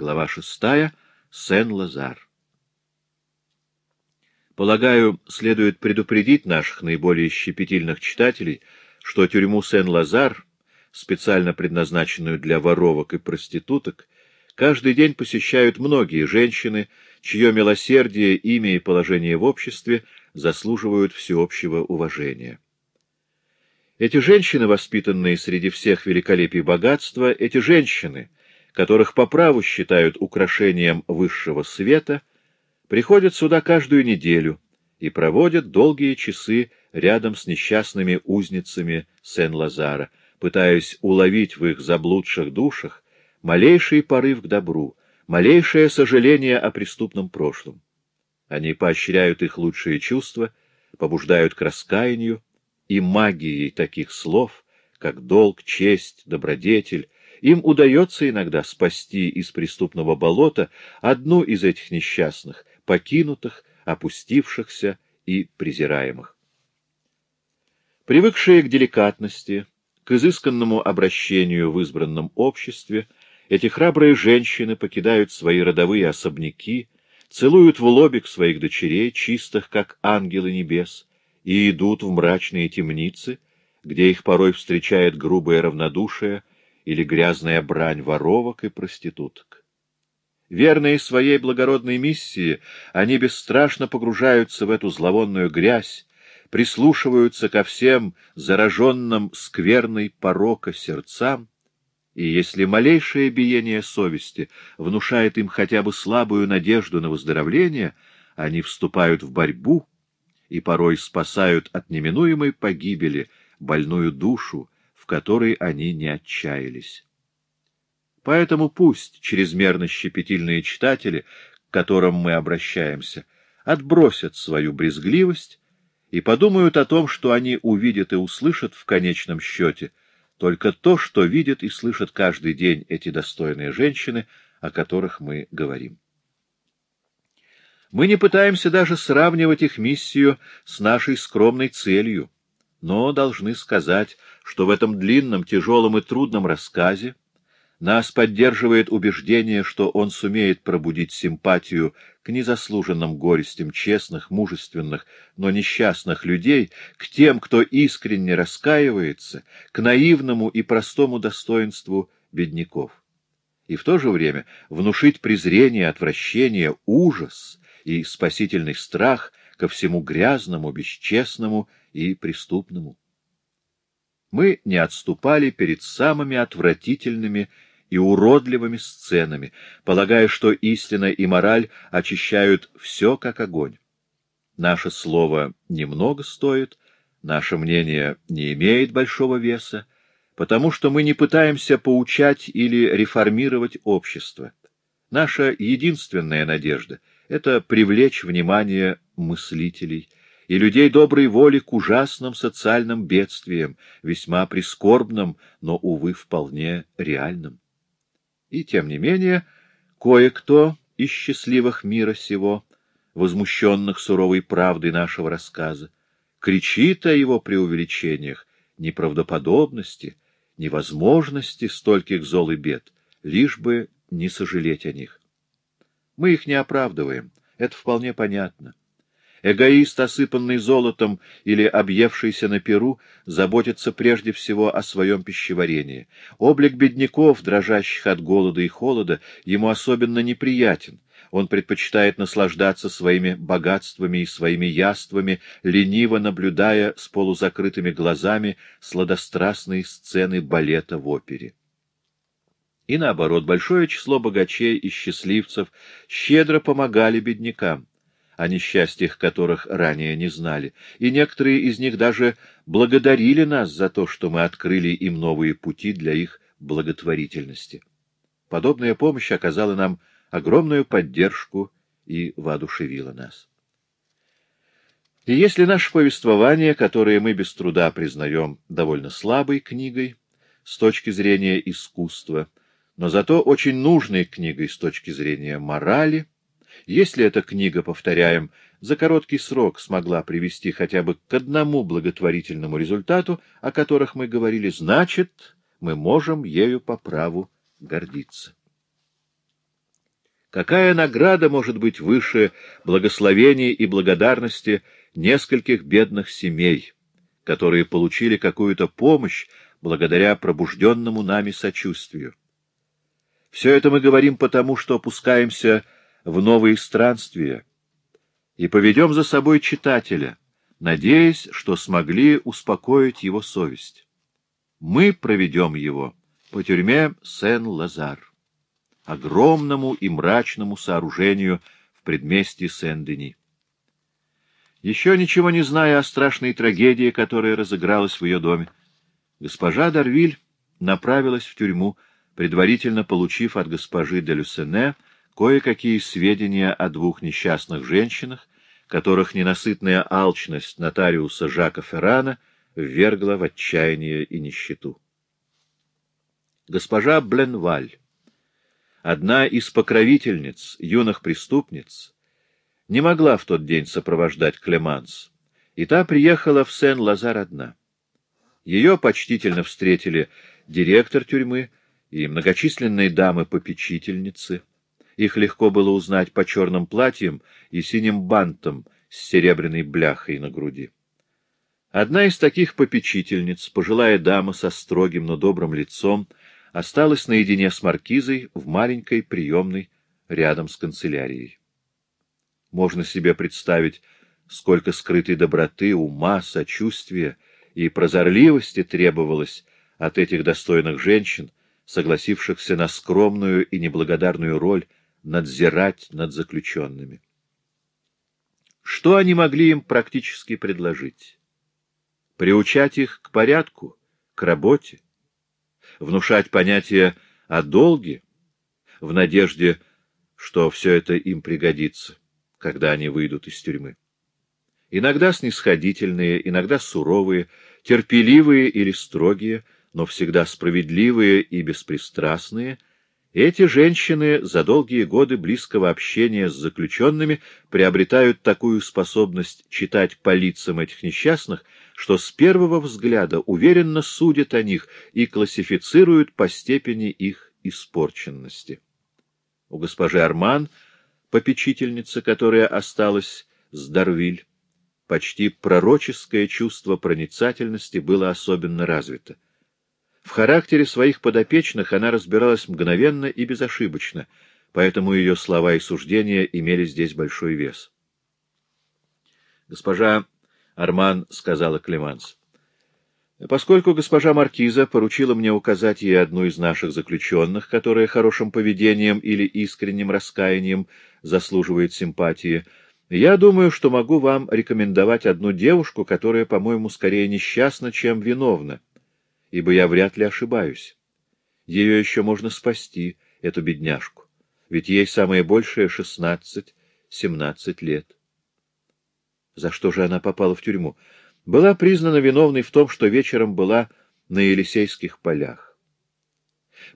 Глава шестая. Сен-Лазар. Полагаю, следует предупредить наших наиболее щепетильных читателей, что тюрьму Сен-Лазар, специально предназначенную для воровок и проституток, каждый день посещают многие женщины, чье милосердие, имя и положение в обществе заслуживают всеобщего уважения. Эти женщины, воспитанные среди всех великолепий богатства, эти женщины, которых по праву считают украшением высшего света, приходят сюда каждую неделю и проводят долгие часы рядом с несчастными узницами Сен-Лазара, пытаясь уловить в их заблудших душах малейший порыв к добру, малейшее сожаление о преступном прошлом. Они поощряют их лучшие чувства, побуждают к раскаянию, и магией таких слов, как долг, честь, добродетель, им удается иногда спасти из преступного болота одну из этих несчастных, покинутых, опустившихся и презираемых. Привыкшие к деликатности, к изысканному обращению в избранном обществе, эти храбрые женщины покидают свои родовые особняки, целуют в лобик своих дочерей, чистых, как ангелы небес, и идут в мрачные темницы, где их порой встречает грубое равнодушие или грязная брань воровок и проституток. Верные своей благородной миссии, они бесстрашно погружаются в эту зловонную грязь, прислушиваются ко всем зараженным скверной порока сердцам, и если малейшее биение совести внушает им хотя бы слабую надежду на выздоровление, они вступают в борьбу и порой спасают от неминуемой погибели больную душу, которой они не отчаялись. Поэтому пусть чрезмерно щепетильные читатели, к которым мы обращаемся, отбросят свою брезгливость и подумают о том, что они увидят и услышат в конечном счете только то, что видят и слышат каждый день эти достойные женщины, о которых мы говорим. Мы не пытаемся даже сравнивать их миссию с нашей скромной целью, но должны сказать, что в этом длинном, тяжелом и трудном рассказе нас поддерживает убеждение, что он сумеет пробудить симпатию к незаслуженным горестям честных, мужественных, но несчастных людей, к тем, кто искренне раскаивается, к наивному и простому достоинству бедняков. И в то же время внушить презрение, отвращение, ужас и спасительный страх ко всему грязному, бесчестному и преступному. Мы не отступали перед самыми отвратительными и уродливыми сценами, полагая, что истина и мораль очищают все, как огонь. Наше слово немного стоит, наше мнение не имеет большого веса, потому что мы не пытаемся поучать или реформировать общество. Наша единственная надежда — это привлечь внимание мыслителей и людей доброй воли к ужасным социальным бедствиям, весьма прискорбным, но, увы, вполне реальным. И, тем не менее, кое-кто из счастливых мира сего, возмущенных суровой правдой нашего рассказа, кричит о его преувеличениях, неправдоподобности, невозможности стольких зол и бед, лишь бы не сожалеть о них. Мы их не оправдываем, это вполне понятно. Эгоист, осыпанный золотом или объевшийся на перу, заботится прежде всего о своем пищеварении. Облик бедняков, дрожащих от голода и холода, ему особенно неприятен. Он предпочитает наслаждаться своими богатствами и своими яствами, лениво наблюдая с полузакрытыми глазами сладострастные сцены балета в опере. И наоборот, большое число богачей и счастливцев щедро помогали беднякам, о несчастьях которых ранее не знали, и некоторые из них даже благодарили нас за то, что мы открыли им новые пути для их благотворительности. Подобная помощь оказала нам огромную поддержку и воодушевила нас. И если наше повествование, которое мы без труда признаем довольно слабой книгой с точки зрения искусства, но зато очень нужной книгой с точки зрения морали. Если эта книга, повторяем, за короткий срок смогла привести хотя бы к одному благотворительному результату, о которых мы говорили, значит, мы можем ею по праву гордиться. Какая награда может быть выше благословений и благодарности нескольких бедных семей, которые получили какую-то помощь благодаря пробужденному нами сочувствию? Все это мы говорим потому, что опускаемся в новые странствия и поведем за собой читателя, надеясь, что смогли успокоить его совесть. Мы проведем его по тюрьме Сен-Лазар огромному и мрачному сооружению в предместье Сен-Дени. Еще ничего не зная о страшной трагедии, которая разыгралась в ее доме, госпожа Дарвиль направилась в тюрьму, предварительно получив от госпожи де Люсене кое-какие сведения о двух несчастных женщинах, которых ненасытная алчность нотариуса Жака Феррана ввергла в отчаяние и нищету. Госпожа Бленваль одна из покровительниц юных преступниц, не могла в тот день сопровождать Клеманс, и та приехала в Сен-Лазар одна. Ее почтительно встретили директор тюрьмы и многочисленные дамы-попечительницы. Их легко было узнать по черным платьям и синим бантам с серебряной бляхой на груди. Одна из таких попечительниц, пожилая дама со строгим, но добрым лицом, осталась наедине с маркизой в маленькой приемной рядом с канцелярией. Можно себе представить, сколько скрытой доброты, ума, сочувствия и прозорливости требовалось от этих достойных женщин, согласившихся на скромную и неблагодарную роль надзирать над заключенными. Что они могли им практически предложить? Приучать их к порядку, к работе? внушать понятие о долге, в надежде, что все это им пригодится, когда они выйдут из тюрьмы. Иногда снисходительные, иногда суровые, терпеливые или строгие, но всегда справедливые и беспристрастные, эти женщины за долгие годы близкого общения с заключенными приобретают такую способность читать по лицам этих несчастных, что с первого взгляда уверенно судят о них и классифицируют по степени их испорченности. У госпожи Арман, попечительницы, которая осталась с Дарвиль, почти пророческое чувство проницательности было особенно развито. В характере своих подопечных она разбиралась мгновенно и безошибочно, поэтому ее слова и суждения имели здесь большой вес. Госпожа Арман сказала Клеманс. Поскольку госпожа Маркиза поручила мне указать ей одну из наших заключенных, которая хорошим поведением или искренним раскаянием заслуживает симпатии, я думаю, что могу вам рекомендовать одну девушку, которая, по-моему, скорее несчастна, чем виновна, ибо я вряд ли ошибаюсь. Ее еще можно спасти, эту бедняжку, ведь ей самое большее шестнадцать-семнадцать лет. За что же она попала в тюрьму? Была признана виновной в том, что вечером была на Елисейских полях.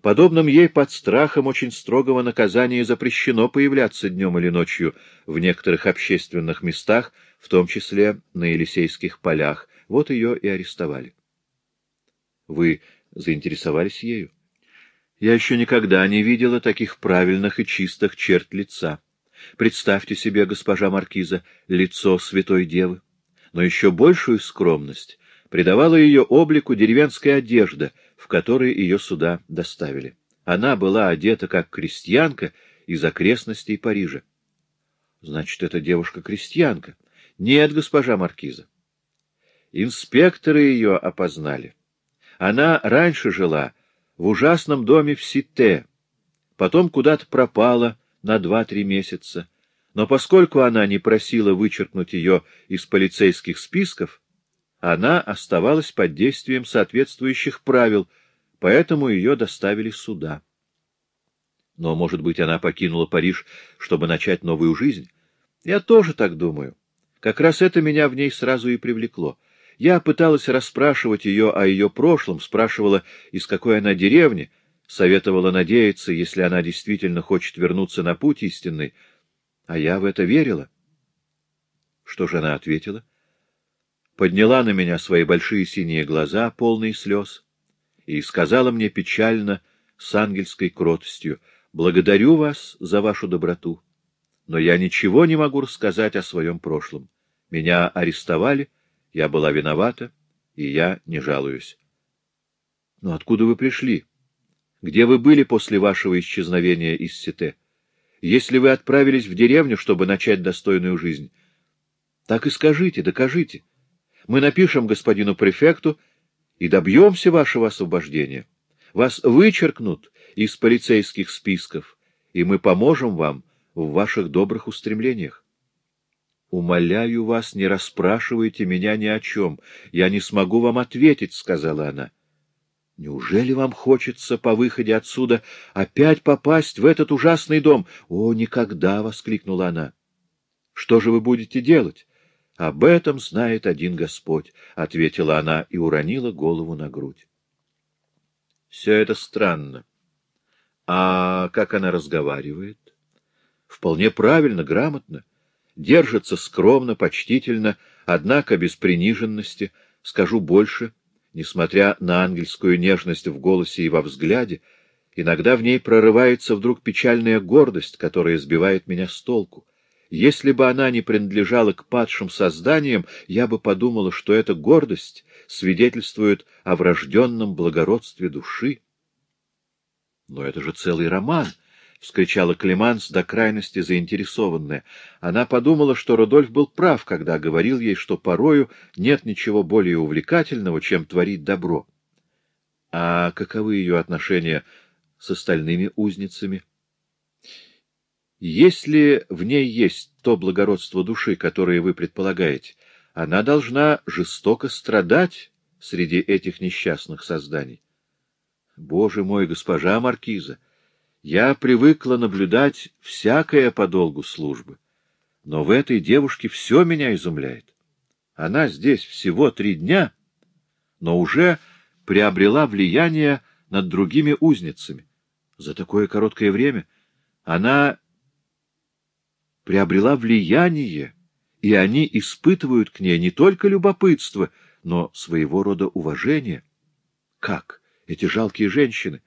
Подобным ей под страхом очень строгого наказания запрещено появляться днем или ночью в некоторых общественных местах, в том числе на Елисейских полях. Вот ее и арестовали. Вы заинтересовались ею? Я еще никогда не видела таких правильных и чистых черт лица. Представьте себе, госпожа Маркиза, лицо святой девы. Но еще большую скромность придавала ее облику деревенская одежда, в которой ее сюда доставили. Она была одета как крестьянка из окрестностей Парижа. Значит, эта девушка-крестьянка. Нет, госпожа Маркиза. Инспекторы ее опознали. Она раньше жила в ужасном доме в Сите, потом куда-то пропала, на два-три месяца, но поскольку она не просила вычеркнуть ее из полицейских списков, она оставалась под действием соответствующих правил, поэтому ее доставили сюда. Но, может быть, она покинула Париж, чтобы начать новую жизнь? Я тоже так думаю. Как раз это меня в ней сразу и привлекло. Я пыталась расспрашивать ее о ее прошлом, спрашивала, из какой она деревни, советовала надеяться, если она действительно хочет вернуться на путь истинный, а я в это верила. Что же она ответила? Подняла на меня свои большие синие глаза, полные слез, и сказала мне печально, с ангельской кротостью, Благодарю вас за вашу доброту, но я ничего не могу рассказать о своем прошлом. Меня арестовали, я была виновата, и я не жалуюсь. Но откуда вы пришли? Где вы были после вашего исчезновения из Сите? Если вы отправились в деревню, чтобы начать достойную жизнь, так и скажите, докажите. Мы напишем господину префекту и добьемся вашего освобождения. Вас вычеркнут из полицейских списков, и мы поможем вам в ваших добрых устремлениях. Умоляю вас, не расспрашивайте меня ни о чем. Я не смогу вам ответить, — сказала она. Неужели вам хочется по выходе отсюда опять попасть в этот ужасный дом? О, никогда! — воскликнула она. Что же вы будете делать? — Об этом знает один Господь, — ответила она и уронила голову на грудь. Все это странно. А как она разговаривает? Вполне правильно, грамотно. Держится скромно, почтительно, однако без приниженности. Скажу больше, несмотря на ангельскую нежность в голосе и во взгляде, иногда в ней прорывается вдруг печальная гордость, которая сбивает меня с толку. Если бы она не принадлежала к падшим созданиям, я бы подумала, что эта гордость свидетельствует о врожденном благородстве души. Но это же целый роман! — вскричала Клеманс до крайности заинтересованная. Она подумала, что Рудольф был прав, когда говорил ей, что порою нет ничего более увлекательного, чем творить добро. А каковы ее отношения с остальными узницами? — если в ней есть то благородство души, которое вы предполагаете, она должна жестоко страдать среди этих несчастных созданий. Боже мой, госпожа Маркиза, я привыкла наблюдать всякое по долгу службы, но в этой девушке все меня изумляет. Она здесь всего три дня, но уже приобрела влияние над другими узницами. За такое короткое время она приобрела влияние, и они испытывают к ней не только любопытство, но своего рода уважение. Как эти жалкие женщины?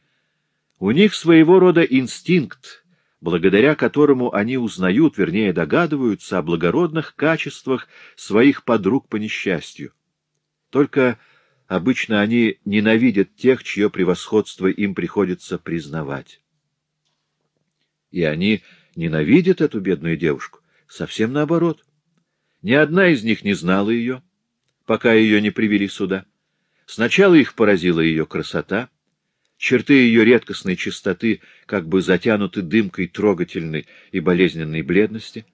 У них своего рода инстинкт, благодаря которому они узнают, вернее догадываются о благородных качествах своих подруг по несчастью. Только обычно они ненавидят тех, чье превосходство им приходится признавать. И они ненавидят эту бедную девушку. Совсем наоборот. Ни одна из них не знала ее, пока ее не привели сюда. Сначала их поразила ее красота, черты ее редкостной чистоты как бы затянуты дымкой трогательной и болезненной бледности.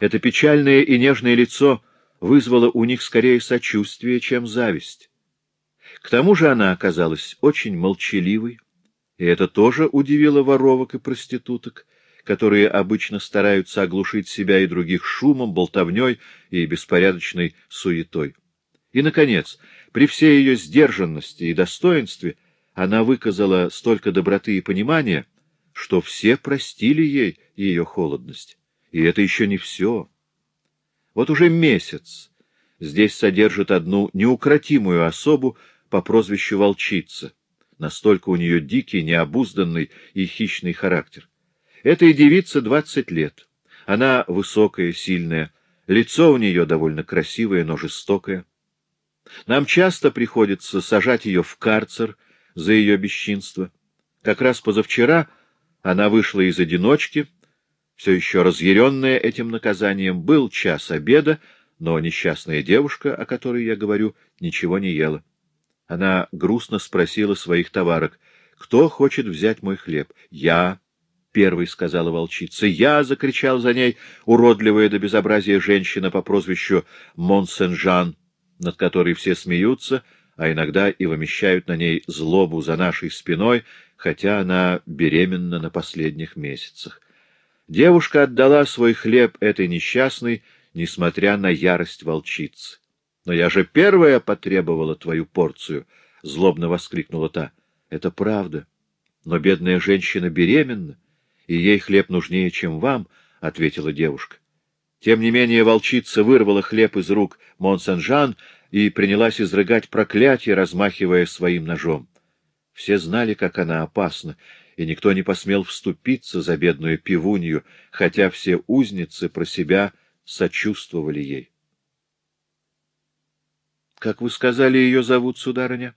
Это печальное и нежное лицо вызвало у них скорее сочувствие, чем зависть. К тому же она оказалась очень молчаливой, и это тоже удивило воровок и проституток, которые обычно стараются оглушить себя и других шумом, болтовней и беспорядочной суетой. И, наконец, при всей ее сдержанности и достоинстве она выказала столько доброты и понимания, что все простили ей ее холодность. И это еще не все. Вот уже месяц здесь содержит одну неукротимую особу по прозвищу Волчица. Настолько у нее дикий, необузданный и хищный характер. Этой девице двадцать лет. Она высокая, сильная, лицо у нее довольно красивое, но жестокое. Нам часто приходится сажать ее в карцер за ее бесчинство. Как раз позавчера она вышла из одиночки, все еще разъяренная этим наказанием, был час обеда, но несчастная девушка, о которой я говорю, ничего не ела. Она грустно спросила своих товарок, кто хочет взять мой хлеб? Я, первой сказала волчица. «Я!» — закричал за ней уродливая до безобразия женщина по прозвищу Монсен-Жан, над которой все смеются, а иногда и вымещают на ней злобу за нашей спиной, хотя она беременна на последних месяцах. Девушка отдала свой хлеб этой несчастной, несмотря на ярость волчицы. — Но я же первая потребовала твою порцию! — злобно воскликнула та. — Это правда. Но бедная женщина беременна и ей хлеб нужнее, чем вам, — ответила девушка. Тем не менее волчица вырвала хлеб из рук Монсен-Жан и принялась изрыгать проклятие, размахивая своим ножом. Все знали, как она опасна, и никто не посмел вступиться за бедную пивунью, хотя все узницы про себя сочувствовали ей. — Как вы сказали, ее зовут, сударыня?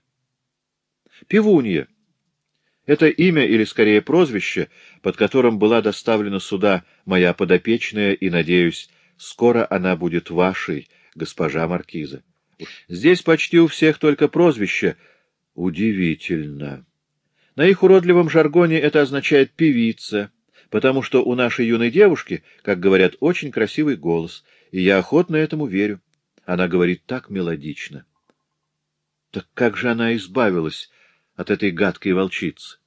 — Пивунья. Это имя, или скорее прозвище, под которым была доставлена сюда моя подопечная, и, надеюсь, скоро она будет вашей, госпожа Маркиза. Здесь почти у всех только прозвище. Удивительно. На их уродливом жаргоне это означает «певица», потому что у нашей юной девушки, как говорят, очень красивый голос, и я охотно этому верю. Она говорит так мелодично. Так как же она избавилась от этой гадкой волчицы?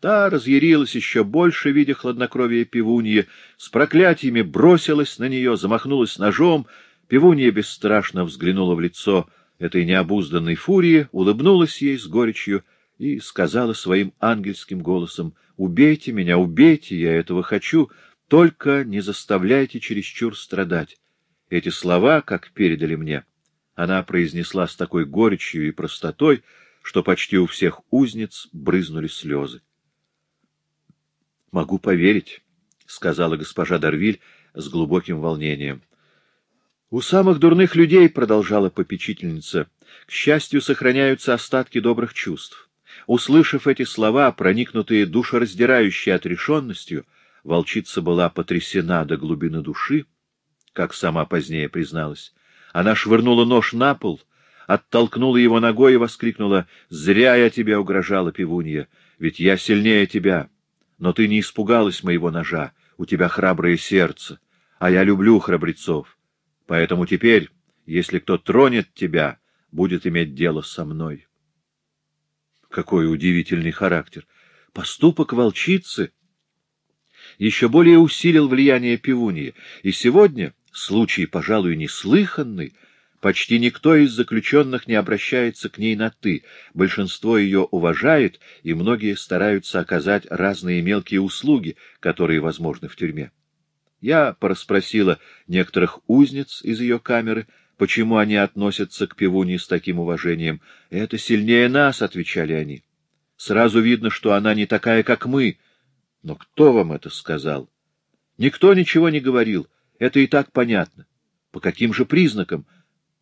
Та разъярилась еще больше, видя хладнокровие пивуньи, с проклятиями бросилась на нее, замахнулась ножом. Пивунья бесстрашно взглянула в лицо этой необузданной фурии, улыбнулась ей с горечью и сказала своим ангельским голосом, «Убейте меня, убейте, я этого хочу, только не заставляйте чересчур страдать». Эти слова, как передали мне, она произнесла с такой горечью и простотой, что почти у всех узниц брызнули слезы. «Могу поверить», — сказала госпожа Дарвиль с глубоким волнением. «У самых дурных людей, — продолжала попечительница, — к счастью, сохраняются остатки добрых чувств. Услышав эти слова, проникнутые душераздирающей отрешенностью, волчица была потрясена до глубины души, как сама позднее призналась. Она швырнула нож на пол, оттолкнула его ногой и воскликнула «Зря я тебе угрожала, пивунья, ведь я сильнее тебя». Но ты не испугалась моего ножа, у тебя храброе сердце, а я люблю храбрецов. Поэтому теперь, если кто тронет тебя, будет иметь дело со мной. Какой удивительный характер! Поступок волчицы еще более усилил влияние пивуньи, и сегодня, случай, пожалуй, неслыханный, Почти никто из заключенных не обращается к ней на «ты», большинство ее уважает, и многие стараются оказать разные мелкие услуги, которые возможны в тюрьме. Я порасспросила некоторых узниц из ее камеры, почему они относятся к пивуне с таким уважением. «Это сильнее нас», — отвечали они. «Сразу видно, что она не такая, как мы». Но кто вам это сказал? Никто ничего не говорил, это и так понятно. По каким же признакам?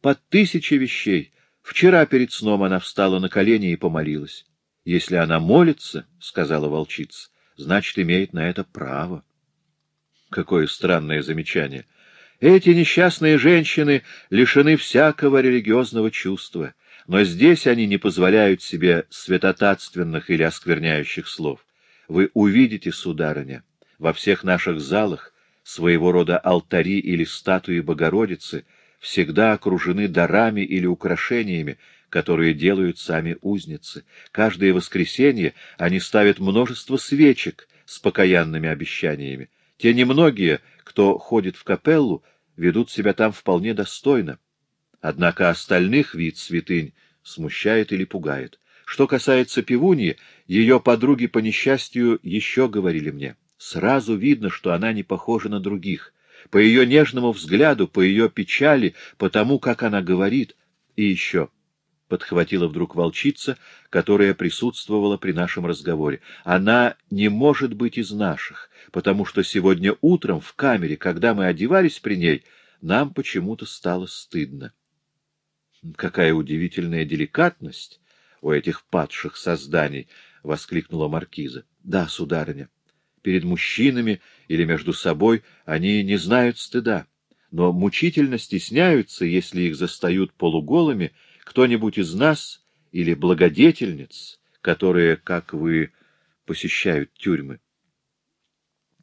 По тысяче вещей. Вчера перед сном она встала на колени и помолилась. Если она молится, — сказала волчица, — значит, имеет на это право. Какое странное замечание. Эти несчастные женщины лишены всякого религиозного чувства, но здесь они не позволяют себе святотатственных или оскверняющих слов. Вы увидите, сударыня, во всех наших залах своего рода алтари или статуи Богородицы — всегда окружены дарами или украшениями, которые делают сами узницы. Каждое воскресенье они ставят множество свечек с покаянными обещаниями. Те немногие, кто ходит в капеллу, ведут себя там вполне достойно. Однако остальных вид святынь смущает или пугает. Что касается пивуньи, ее подруги по несчастью еще говорили мне. Сразу видно, что она не похожа на других — по ее нежному взгляду, по ее печали, по тому, как она говорит. И еще подхватила вдруг волчица, которая присутствовала при нашем разговоре. Она не может быть из наших, потому что сегодня утром в камере, когда мы одевались при ней, нам почему-то стало стыдно. Какая удивительная деликатность у этих падших созданий! — воскликнула маркиза. — Да, сударыня перед мужчинами или между собой, они не знают стыда, но мучительно стесняются, если их застают полуголыми кто-нибудь из нас или благодетельниц, которые, как вы, посещают тюрьмы.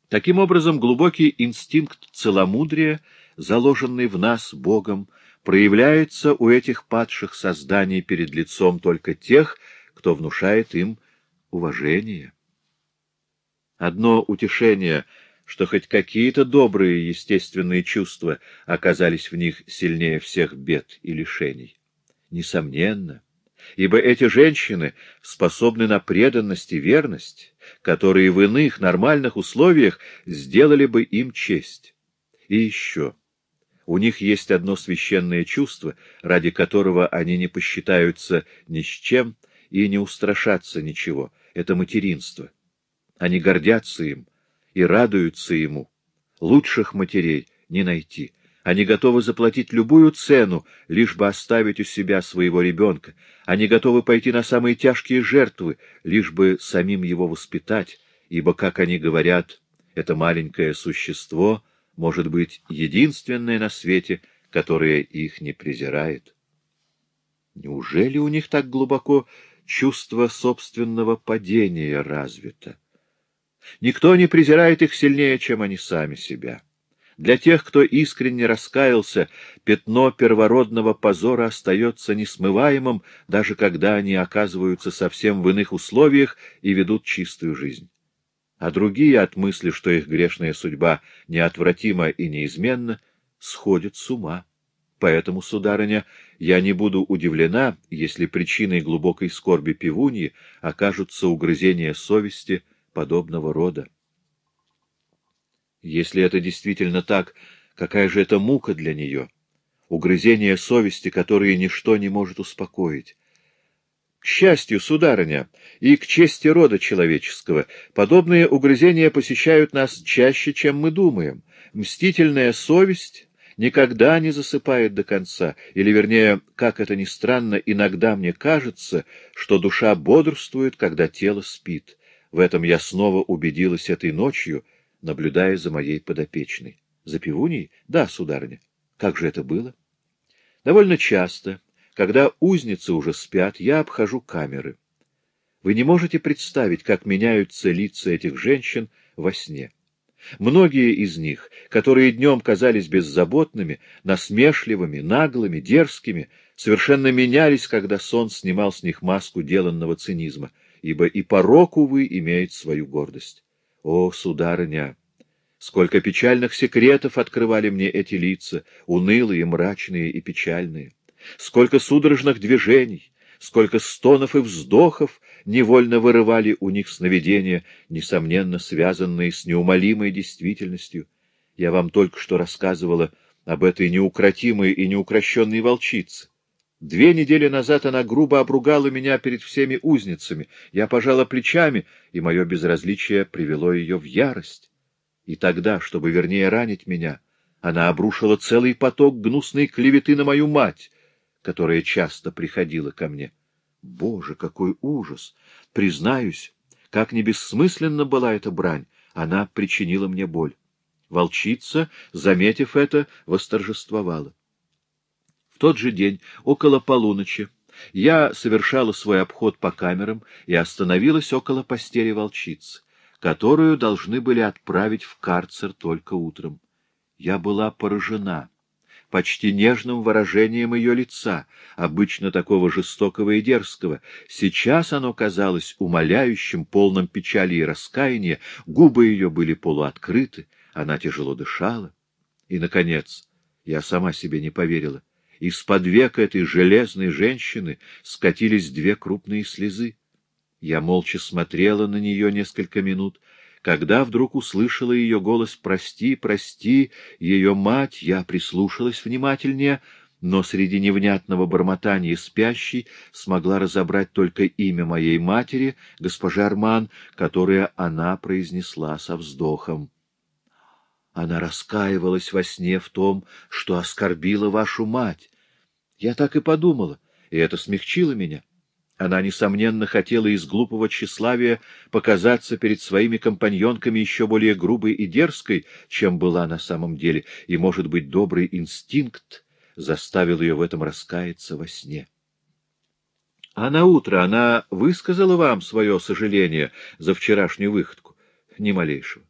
Таким образом, глубокий инстинкт целомудрия, заложенный в нас Богом, проявляется у этих падших созданий перед лицом только тех, кто внушает им уважение. Одно утешение, что хоть какие-то добрые естественные чувства оказались в них сильнее всех бед и лишений. Несомненно, ибо эти женщины способны на преданность и верность, которые в иных нормальных условиях сделали бы им честь. И еще. У них есть одно священное чувство, ради которого они не посчитаются ни с чем и не устрашатся ничего. Это материнство. Они гордятся им и радуются ему. Лучших матерей не найти. Они готовы заплатить любую цену, лишь бы оставить у себя своего ребенка. Они готовы пойти на самые тяжкие жертвы, лишь бы самим его воспитать, ибо, как они говорят, это маленькое существо может быть единственное на свете, которое их не презирает. Неужели у них так глубоко чувство собственного падения развито? Никто не презирает их сильнее, чем они сами себя. Для тех, кто искренне раскаялся, пятно первородного позора остается несмываемым, даже когда они оказываются совсем в иных условиях и ведут чистую жизнь. А другие от мысли, что их грешная судьба неотвратима и неизменна, сходят с ума. Поэтому, сударыня, я не буду удивлена, если причиной глубокой скорби пивуньи окажутся угрызения совести подобного рода. Если это действительно так, какая же это мука для нее? Угрызения совести, которые ничто не может успокоить. К счастью, сударыня, и к чести рода человеческого, подобные угрызения посещают нас чаще, чем мы думаем. Мстительная совесть никогда не засыпает до конца, или, вернее, как это ни странно, иногда мне кажется, что душа бодрствует, когда тело спит. В этом я снова убедилась этой ночью, наблюдая за моей подопечной. За пивуней? Да, сударыня. Как же это было? Довольно часто, когда узницы уже спят, я обхожу камеры. Вы не можете представить, как меняются лица этих женщин во сне. Многие из них, которые днем казались беззаботными, насмешливыми, наглыми, дерзкими, совершенно менялись, когда сон снимал с них маску деланного цинизма, ибо и порок, увы, имеет свою гордость. О, сударыня! Сколько печальных секретов открывали мне эти лица, унылые, мрачные и печальные! Сколько судорожных движений, сколько стонов и вздохов невольно вырывали у них сновидения, несомненно связанные с неумолимой действительностью. Я вам только что рассказывала об этой неукротимой и неукрощенной волчице. Две недели назад она грубо обругала меня перед всеми узницами. Я пожала плечами, и мое безразличие привело ее в ярость. И тогда, чтобы вернее ранить меня, она обрушила целый поток гнусной клеветы на мою мать, которая часто приходила ко мне. Боже, какой ужас! Признаюсь, как не бессмысленно была эта брань, она причинила мне боль. Волчица, заметив это, восторжествовала тот же день, около полуночи, я совершала свой обход по камерам и остановилась около постели волчицы, которую должны были отправить в карцер только утром. Я была поражена почти нежным выражением ее лица, обычно такого жестокого и дерзкого. Сейчас оно казалось умоляющим, полным печали и раскаяния, губы ее были полуоткрыты, она тяжело дышала. И, наконец, я сама себе не поверила. Из-под века этой железной женщины скатились две крупные слезы. Я молча смотрела на нее несколько минут, когда вдруг услышала ее голос «Прости, прости, ее мать», я прислушалась внимательнее, но среди невнятного бормотания спящей смогла разобрать только имя моей матери, госпожа Арман, которое она произнесла со вздохом. Она раскаивалась во сне в том, что оскорбила вашу мать. Я так и подумала, и это смягчило меня. Она, несомненно, хотела из глупого тщеславия показаться перед своими компаньонками еще более грубой и дерзкой, чем была на самом деле, и, может быть, добрый инстинкт заставил ее в этом раскаяться во сне. А на утро она высказала вам свое сожаление за вчерашнюю выходку? Ни малейшего.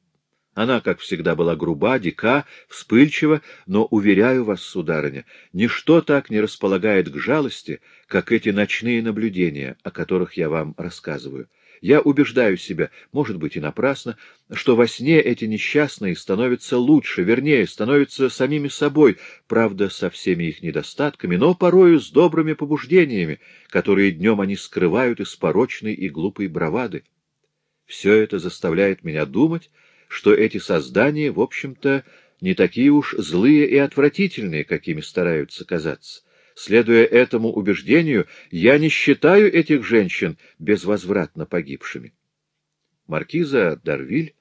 Она, как всегда, была груба, дика, вспыльчива, но, уверяю вас, сударыня, ничто так не располагает к жалости, как эти ночные наблюдения, о которых я вам рассказываю. Я убеждаю себя, может быть и напрасно, что во сне эти несчастные становятся лучше, вернее, становятся самими собой, правда, со всеми их недостатками, но порою с добрыми побуждениями, которые днем они скрывают из порочной и глупой бравады. Все это заставляет меня думать, что эти создания, в общем-то, не такие уж злые и отвратительные, какими стараются казаться. Следуя этому убеждению, я не считаю этих женщин безвозвратно погибшими. Маркиза Дарвиль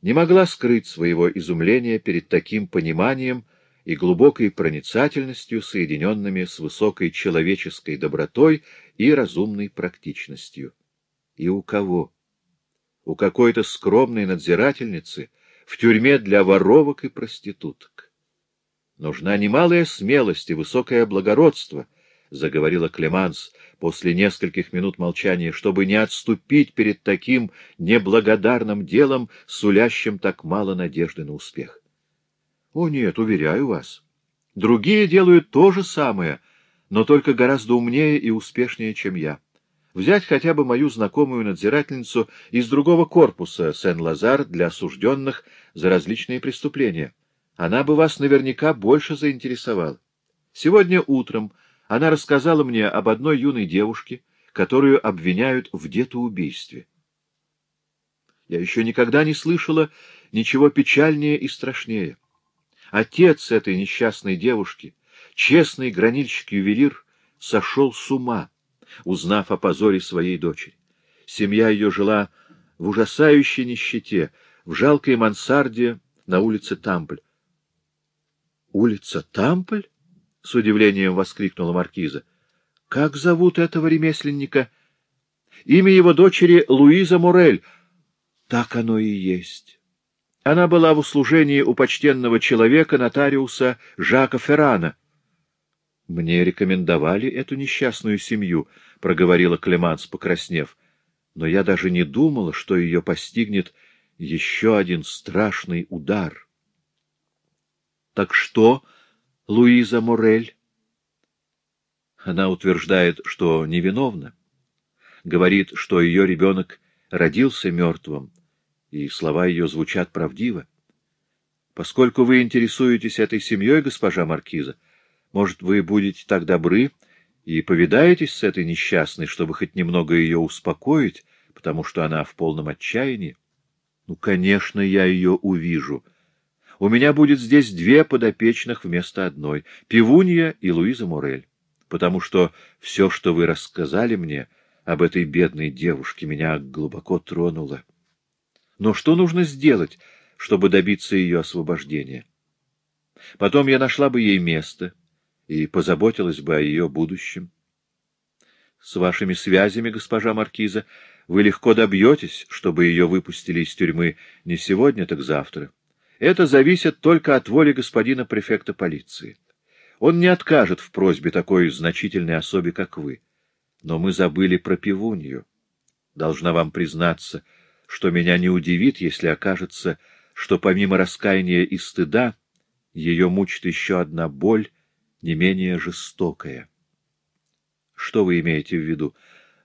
не могла скрыть своего изумления перед таким пониманием и глубокой проницательностью, соединенными с высокой человеческой добротой и разумной практичностью. И у кого? У какой-то скромной надзирательницы в тюрьме для воровок и проституток. Нужна немалая смелость и высокое благородство —— заговорила Клеманс после нескольких минут молчания, чтобы не отступить перед таким неблагодарным делом, сулящим так мало надежды на успех. — О нет, уверяю вас. Другие делают то же самое, но только гораздо умнее и успешнее, чем я. Взять хотя бы мою знакомую надзирательницу из другого корпуса Сен-Лазар для осужденных за различные преступления. Она бы вас наверняка больше заинтересовала. Сегодня утром она рассказала мне об одной юной девушке, которую обвиняют в детоубийстве. Я еще никогда не слышала ничего печальнее и страшнее. Отец этой несчастной девушки, честный гранильщик-ювелир, сошел с ума, узнав о позоре своей дочери. Семья ее жила в ужасающей нищете, в жалкой мансарде на улице Тампль. — Улица Тампль? — с удивлением воскликнула маркиза. — Как зовут этого ремесленника? — Имя его дочери Луиза Морель. — Так оно и есть. Она была в услужении у почтенного человека, нотариуса Жака Феррана. — Мне рекомендовали эту несчастную семью, — проговорила Клеманс, покраснев. — Но я даже не думала, что ее постигнет еще один страшный удар. — Так что... Луиза Морель. Она утверждает, что невиновна. Говорит, что ее ребенок родился мертвым, и слова ее звучат правдиво. Поскольку вы интересуетесь этой семьей, госпожа Маркиза, может, вы будете так добры и повидаетесь с этой несчастной, чтобы хоть немного ее успокоить, потому что она в полном отчаянии? Ну, конечно, я ее увижу — у меня будет здесь две подопечных вместо одной — Пивунья и Луиза Морель, потому что все, что вы рассказали мне об этой бедной девушке, меня глубоко тронуло. Но что нужно сделать, чтобы добиться ее освобождения? Потом я нашла бы ей место и позаботилась бы о ее будущем. С вашими связями, госпожа Маркиза, вы легко добьетесь, чтобы ее выпустили из тюрьмы не сегодня, так завтра. Это зависит только от воли господина префекта полиции. Он не откажет в просьбе такой значительной особе, как вы. Но мы забыли про пивунью. Должна вам признаться, что меня не удивит, если окажется, что помимо раскаяния и стыда ее мучит еще одна боль, не менее жестокая. Что вы имеете в виду?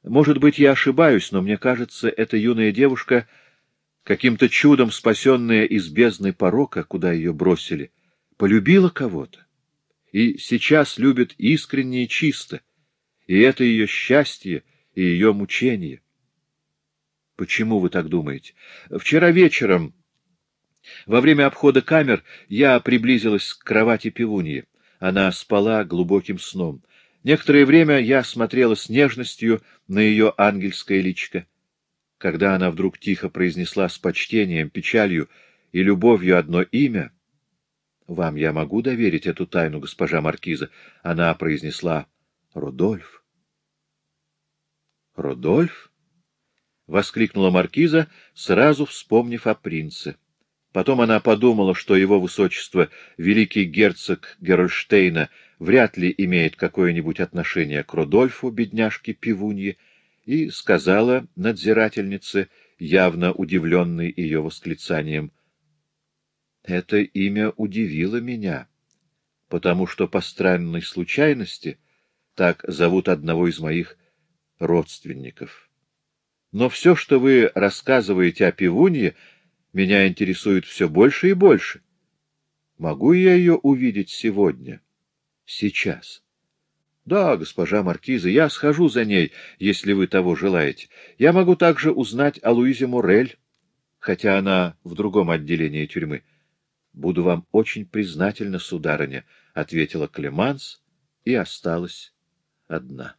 Может быть, я ошибаюсь, но мне кажется, эта юная девушка — каким-то чудом спасенная из бездны порока, куда ее бросили, полюбила кого-то и сейчас любит искренне и чисто, и это ее счастье и ее мучение. Почему вы так думаете? Вчера вечером, во время обхода камер, я приблизилась к кровати пивуньи. Она спала глубоким сном. Некоторое время я смотрела с нежностью на ее ангельское личико когда она вдруг тихо произнесла с почтением, печалью и любовью одно имя, «Вам я могу доверить эту тайну, госпожа Маркиза?» Она произнесла «Родольф». «Родольф?» — воскликнула Маркиза, сразу вспомнив о принце. Потом она подумала, что его высочество, великий герцог Герольштейна, вряд ли имеет какое-нибудь отношение к Родольфу, бедняжке Пивунье, и сказала надзирательнице, явно удивленной ее восклицанием, «Это имя удивило меня, потому что по странной случайности так зовут одного из моих родственников. Но все, что вы рассказываете о пивунье, меня интересует все больше и больше. Могу я ее увидеть сегодня, сейчас?» — Да, госпожа Маркиза, я схожу за ней, если вы того желаете. Я могу также узнать о Луизе Морель, хотя она в другом отделении тюрьмы. — Буду вам очень признательна, сударыня, — ответила Клеманс и осталась одна.